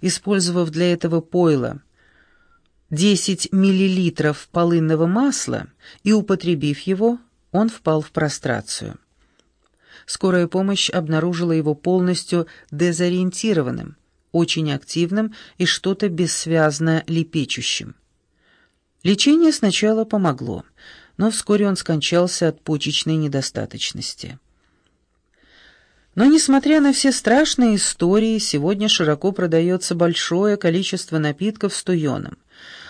использовав для этого пойла 10 мл полынного масла и употребив его, он впал в прострацию. Скорая помощь обнаружила его полностью дезориентированным, очень активным и что-то бессвязно лепечущим. Лечение сначала помогло, но вскоре он скончался от почечной недостаточности. Но, несмотря на все страшные истории, сегодня широко продается большое количество напитков с туеном.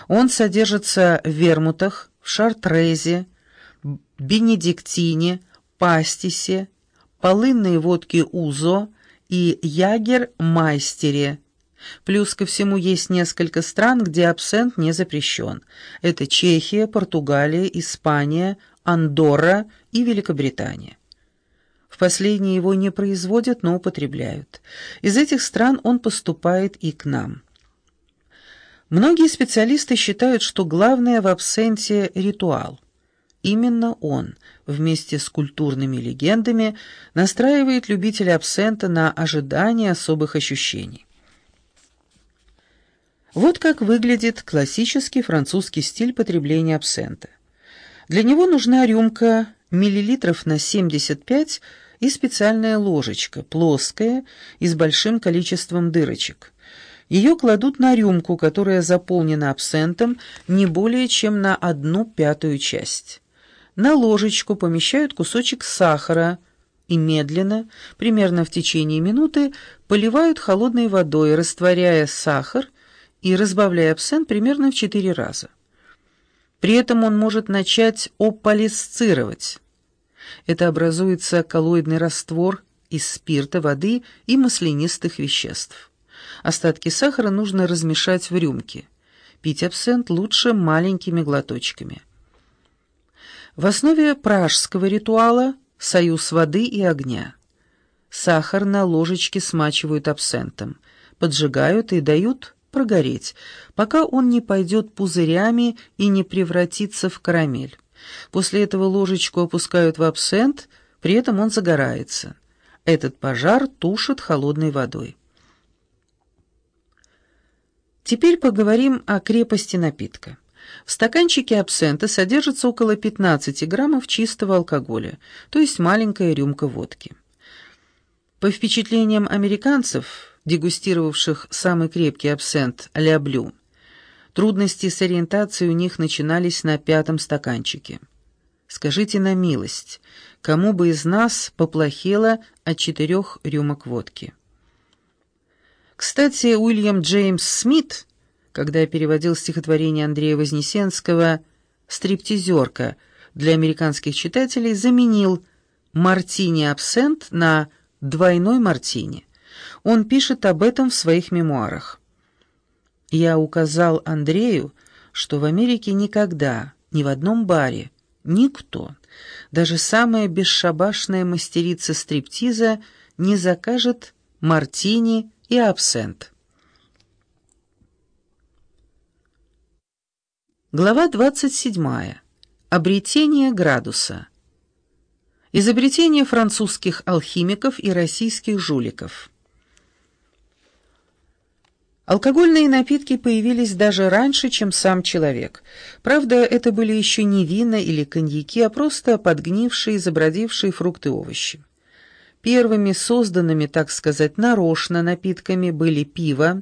Он содержится в вермутах, в шартрезе, бенедиктине, пастисе, полынной водке узо и ягер-майстере. Плюс ко всему есть несколько стран, где абсент не запрещен. Это Чехия, Португалия, Испания, Андорра и Великобритания. В последние его не производят, но употребляют. Из этих стран он поступает и к нам. Многие специалисты считают, что главное в абсенте – ритуал. Именно он, вместе с культурными легендами, настраивает любителя абсента на ожидание особых ощущений. Вот как выглядит классический французский стиль потребления абсента. Для него нужна рюмка миллилитров на 75 и специальная ложечка, плоская и с большим количеством дырочек. Ее кладут на рюмку, которая заполнена абсентом не более чем на одну пятую часть. На ложечку помещают кусочек сахара и медленно, примерно в течение минуты, поливают холодной водой, растворяя сахар и разбавляя абсент примерно в четыре раза. При этом он может начать ополисцировать. Это образуется коллоидный раствор из спирта, воды и маслянистых веществ. Остатки сахара нужно размешать в рюмке. Пить абсент лучше маленькими глоточками. В основе пражского ритуала – союз воды и огня. Сахар на ложечке смачивают абсентом, поджигают и дают прогореть, пока он не пойдет пузырями и не превратится в карамель. После этого ложечку опускают в абсент, при этом он загорается. Этот пожар тушит холодной водой. Теперь поговорим о крепости напитка. В стаканчике абсента содержится около 15 граммов чистого алкоголя, то есть маленькая рюмка водки. По впечатлениям американцев, дегустировавших самый крепкий абсент «Ля Блю», трудности с ориентацией у них начинались на пятом стаканчике. Скажите на милость, кому бы из нас поплохело от четырех рюмок водки? Кстати, Уильям Джеймс Смит когда переводил стихотворение Андрея Вознесенского «Стриптизерка» для американских читателей, заменил «мартини-абсент» на «двойной мартини». Он пишет об этом в своих мемуарах. «Я указал Андрею, что в Америке никогда, ни в одном баре, никто, даже самая бесшабашная мастерица стриптиза не закажет мартини и абсент». Глава 27. Обретение градуса. Изобретение французских алхимиков и российских жуликов. Алкогольные напитки появились даже раньше, чем сам человек. Правда, это были еще не вина или коньяки, а просто подгнившие, забродившие фрукты и овощи. Первыми созданными, так сказать, нарочно напитками были пиво,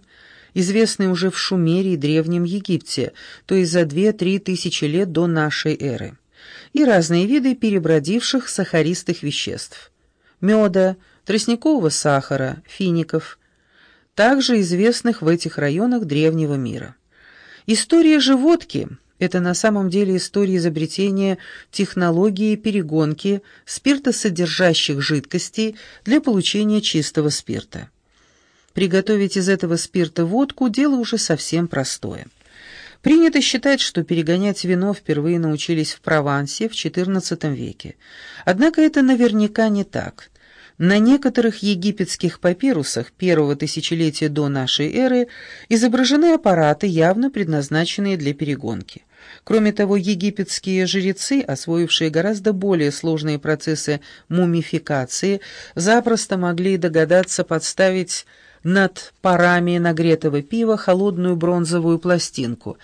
известный уже в Шумере и Древнем Египте, то есть за 2-3 тысячи лет до нашей эры, и разные виды перебродивших сахаристых веществ – меда, тростникового сахара, фиников, также известных в этих районах древнего мира. История же водки – это на самом деле история изобретения технологии перегонки спиртосодержащих жидкостей для получения чистого спирта. Приготовить из этого спирта водку – дело уже совсем простое. Принято считать, что перегонять вино впервые научились в Провансе в XIV веке. Однако это наверняка не так. На некоторых египетских папирусах первого тысячелетия до нашей эры изображены аппараты, явно предназначенные для перегонки. Кроме того, египетские жрецы, освоившие гораздо более сложные процессы мумификации, запросто могли догадаться подставить над парами нагретого пива холодную бронзовую пластинку —